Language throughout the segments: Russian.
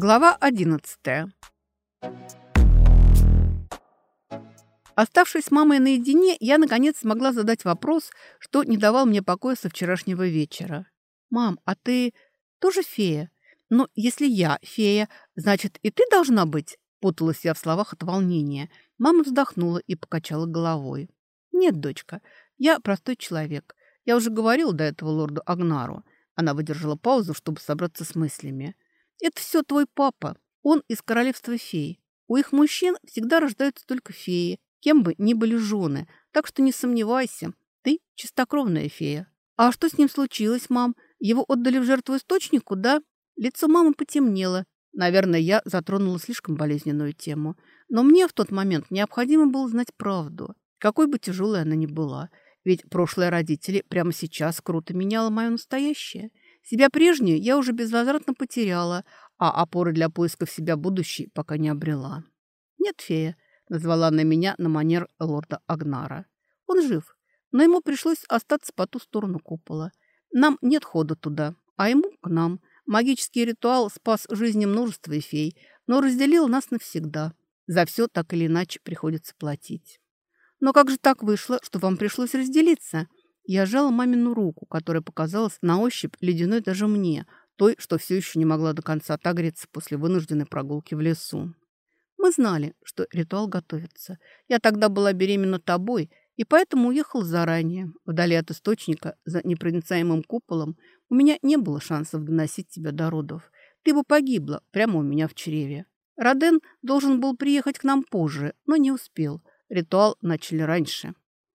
Глава 11. Оставшись с мамой наедине, я, наконец, смогла задать вопрос, что не давал мне покоя со вчерашнего вечера. «Мам, а ты тоже фея? Но если я фея, значит, и ты должна быть?» Путалась я в словах от волнения. Мама вздохнула и покачала головой. «Нет, дочка, я простой человек. Я уже говорил до этого лорду Агнару». Она выдержала паузу, чтобы собраться с мыслями. Это все твой папа. Он из королевства фей. У их мужчин всегда рождаются только феи, кем бы ни были жены. Так что не сомневайся, ты чистокровная фея. А что с ним случилось, мам? Его отдали в жертву источнику, да? Лицо мамы потемнело. Наверное, я затронула слишком болезненную тему. Но мне в тот момент необходимо было знать правду, какой бы тяжелой она ни была. Ведь прошлое родители прямо сейчас круто меняло мое настоящее – себя прежнюю я уже безвозвратно потеряла, а опоры для поисков себя будущей пока не обрела. «Нет, фея», — назвала на меня на манер лорда Агнара. «Он жив, но ему пришлось остаться по ту сторону купола. Нам нет хода туда, а ему к нам. Магический ритуал спас жизни множества фей, но разделил нас навсегда. За все так или иначе приходится платить». «Но как же так вышло, что вам пришлось разделиться?» Я сжала мамину руку, которая показалась на ощупь ледяной даже мне, той, что все еще не могла до конца отогреться после вынужденной прогулки в лесу. Мы знали, что ритуал готовится. Я тогда была беременна тобой, и поэтому уехал заранее. Вдали от источника, за непроницаемым куполом, у меня не было шансов доносить тебя до родов. Ты бы погибла прямо у меня в чреве. Роден должен был приехать к нам позже, но не успел. Ритуал начали раньше.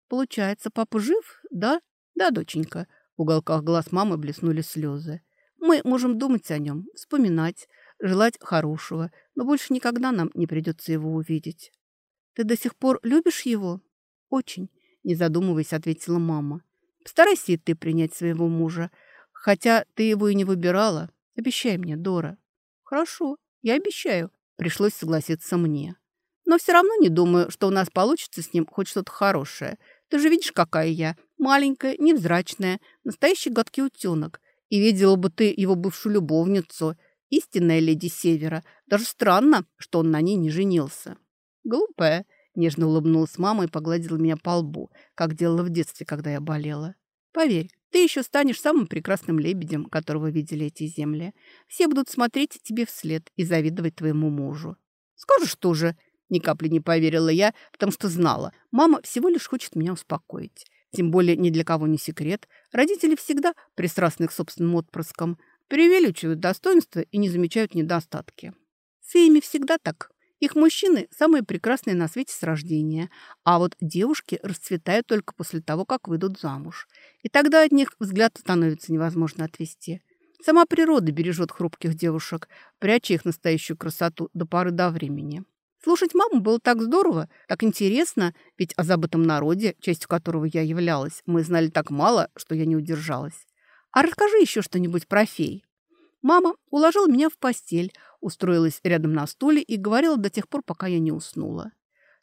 Получается, папа жив, да? Да, доченька. В уголках глаз мамы блеснули слезы. Мы можем думать о нем, вспоминать, желать хорошего, но больше никогда нам не придется его увидеть. Ты до сих пор любишь его? Очень, не задумываясь, ответила мама. Постарайся ты принять своего мужа, хотя ты его и не выбирала. Обещай мне, Дора. Хорошо, я обещаю. Пришлось согласиться мне. Но все равно не думаю, что у нас получится с ним хоть что-то хорошее. Ты же видишь, какая я. Маленькая, невзрачная, настоящий гадкий утенок. И видела бы ты его бывшую любовницу, истинная леди Севера. Даже странно, что он на ней не женился. Глупая, нежно улыбнулась мама и погладила меня по лбу, как делала в детстве, когда я болела. Поверь, ты еще станешь самым прекрасным лебедем, которого видели эти земли. Все будут смотреть тебе вслед и завидовать твоему мужу. Скажешь тоже, ни капли не поверила я, потому что знала, мама всего лишь хочет меня успокоить. Тем более ни для кого не секрет. Родители всегда пристрастны к собственным отпрыскам, преувеличивают достоинства и не замечают недостатки. С ими всегда так. Их мужчины самые прекрасные на свете с рождения, а вот девушки расцветают только после того, как выйдут замуж. И тогда от них взгляд становится невозможно отвести. Сама природа бережет хрупких девушек, пряча их настоящую красоту до поры до времени. Слушать маму было так здорово, так интересно, ведь о забытом народе, частью которого я являлась, мы знали так мало, что я не удержалась. А расскажи еще что-нибудь про фей. Мама уложила меня в постель, устроилась рядом на стуле и говорила до тех пор, пока я не уснула.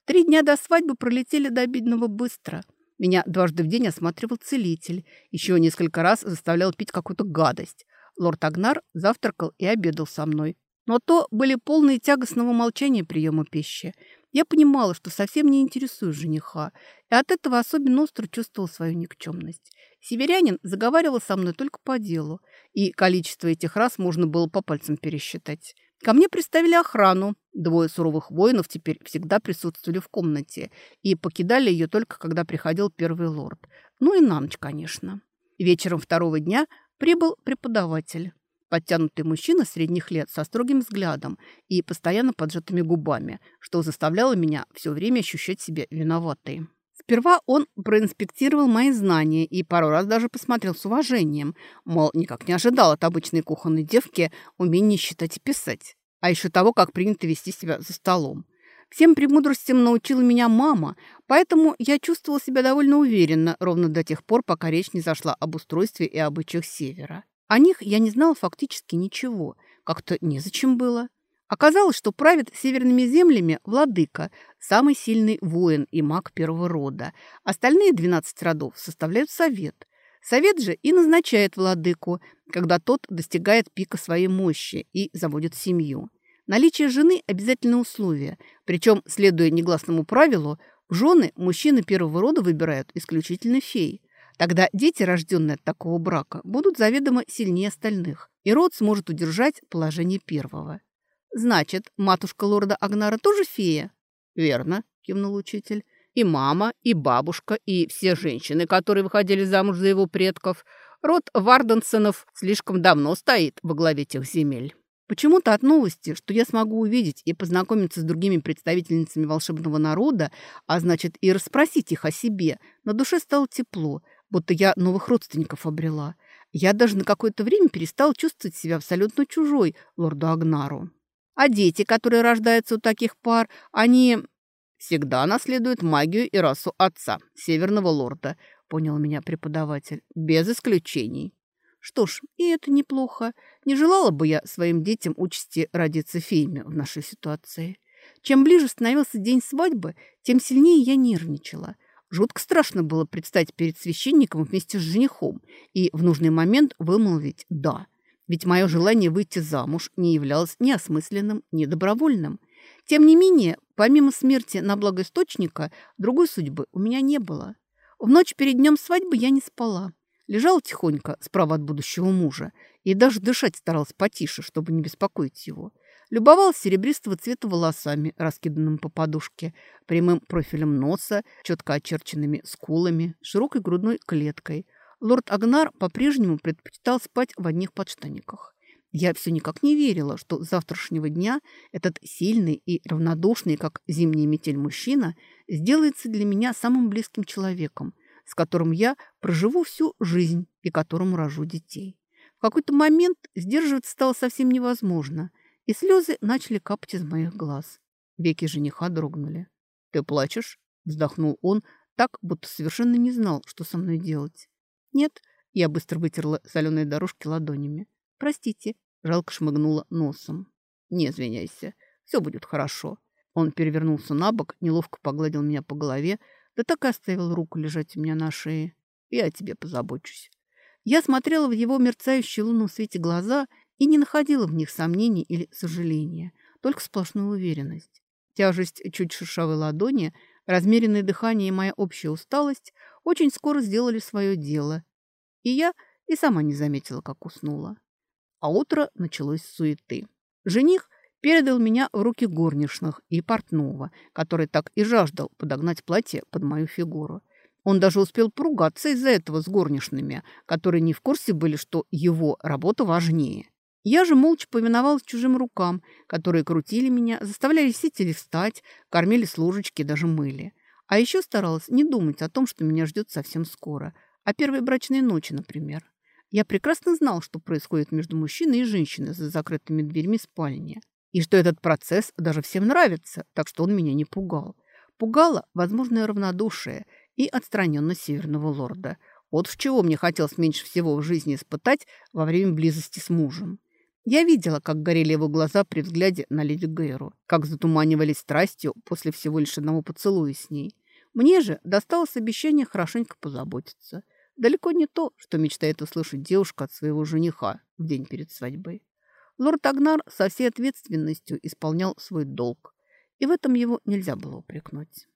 Три дня до свадьбы пролетели до обидного быстро. Меня дважды в день осматривал целитель, еще несколько раз заставлял пить какую-то гадость. Лорд Агнар завтракал и обедал со мной, но то были полные тягостного молчания приема пищи. Я понимала, что совсем не интересуюсь жениха, и от этого особенно остро чувствовала свою никчемность. Северянин заговаривал со мной только по делу, и количество этих раз можно было по пальцам пересчитать. Ко мне приставили охрану. Двое суровых воинов теперь всегда присутствовали в комнате и покидали ее только когда приходил первый лорд. Ну и на ночь, конечно. Вечером второго дня прибыл преподаватель. Подтянутый мужчина средних лет со строгим взглядом и постоянно поджатыми губами, что заставляло меня все время ощущать себя виноватой. Сперва он проинспектировал мои знания и пару раз даже посмотрел с уважением, мол, никак не ожидал от обычной кухонной девки умения считать и писать, а еще того, как принято вести себя за столом. Всем премудростям научила меня мама, поэтому я чувствовала себя довольно уверенно ровно до тех пор, пока речь не зашла об устройстве и обычаях Севера. О них я не знала фактически ничего, как-то незачем было. Оказалось, что правит северными землями владыка, самый сильный воин и маг первого рода. Остальные 12 родов составляют совет. Совет же и назначает владыку, когда тот достигает пика своей мощи и заводит семью. Наличие жены – обязательное условие, причем, следуя негласному правилу, жены мужчины первого рода выбирают исключительно фей. Тогда дети, рожденные от такого брака, будут заведомо сильнее остальных, и род сможет удержать положение первого. «Значит, матушка лорда Агнара тоже фея?» «Верно», – кивнул учитель. «И мама, и бабушка, и все женщины, которые выходили замуж за его предков. Род Варденсонов слишком давно стоит во главе тех земель». Почему-то от новости, что я смогу увидеть и познакомиться с другими представительницами волшебного народа, а значит и расспросить их о себе, на душе стало тепло, будто я новых родственников обрела. Я даже на какое-то время перестал чувствовать себя абсолютно чужой лорду Агнару. А дети, которые рождаются у таких пар, они всегда наследуют магию и расу отца, северного лорда, понял меня преподаватель, без исключений. Что ж, и это неплохо. Не желала бы я своим детям участи родиться феями в нашей ситуации. Чем ближе становился день свадьбы, тем сильнее я нервничала. Жутко страшно было предстать перед священником вместе с женихом и в нужный момент вымолвить «да». Ведь мое желание выйти замуж не являлось ни осмысленным, ни добровольным. Тем не менее, помимо смерти на благо источника, другой судьбы у меня не было. В ночь перед днем свадьбы я не спала. Лежала тихонько справа от будущего мужа и даже дышать старалась потише, чтобы не беспокоить его. Любовалась серебристого цвета волосами, раскиданным по подушке, прямым профилем носа, четко очерченными скулами, широкой грудной клеткой. Лорд Агнар по-прежнему предпочитал спать в одних подштаниках. Я все никак не верила, что с завтрашнего дня этот сильный и равнодушный, как зимняя метель мужчина, сделается для меня самым близким человеком – с которым я проживу всю жизнь и которому рожу детей. В какой-то момент сдерживаться стало совсем невозможно, и слезы начали капать из моих глаз. Веки жениха дрогнули. «Ты плачешь?» – вздохнул он, так, будто совершенно не знал, что со мной делать. «Нет», – я быстро вытерла соленые дорожки ладонями. «Простите», – жалко шмыгнула носом. «Не извиняйся, все будет хорошо». Он перевернулся на бок, неловко погладил меня по голове, да так и оставил руку лежать у меня на шее. Я о тебе позабочусь. Я смотрела в его мерцающие лунном свете глаза и не находила в них сомнений или сожаления, только сплошную уверенность. Тяжесть чуть шершавой ладони, размеренное дыхание и моя общая усталость очень скоро сделали свое дело. И я и сама не заметила, как уснула. А утро началось с суеты. Жених передал меня в руки горничных и портного, который так и жаждал подогнать платье под мою фигуру. Он даже успел поругаться из-за этого с горничными, которые не в курсе были, что его работа важнее. Я же молча повиновалась чужим рукам, которые крутили меня, заставляли сидеть или встать, кормили с ложечки, даже мыли. А еще старалась не думать о том, что меня ждет совсем скоро. О первой брачной ночи, например. Я прекрасно знал, что происходит между мужчиной и женщиной за закрытыми дверьми спальни и что этот процесс даже всем нравится, так что он меня не пугал. Пугало возможное равнодушие и отстраненность северного лорда. Вот в чего мне хотелось меньше всего в жизни испытать во время близости с мужем. Я видела, как горели его глаза при взгляде на леди Гейру, как затуманивались страстью после всего лишь одного поцелуя с ней. Мне же досталось обещание хорошенько позаботиться. Далеко не то, что мечтает услышать девушка от своего жениха в день перед свадьбой. Лорд Агнар со всей ответственностью исполнял свой долг, и в этом его нельзя было упрекнуть.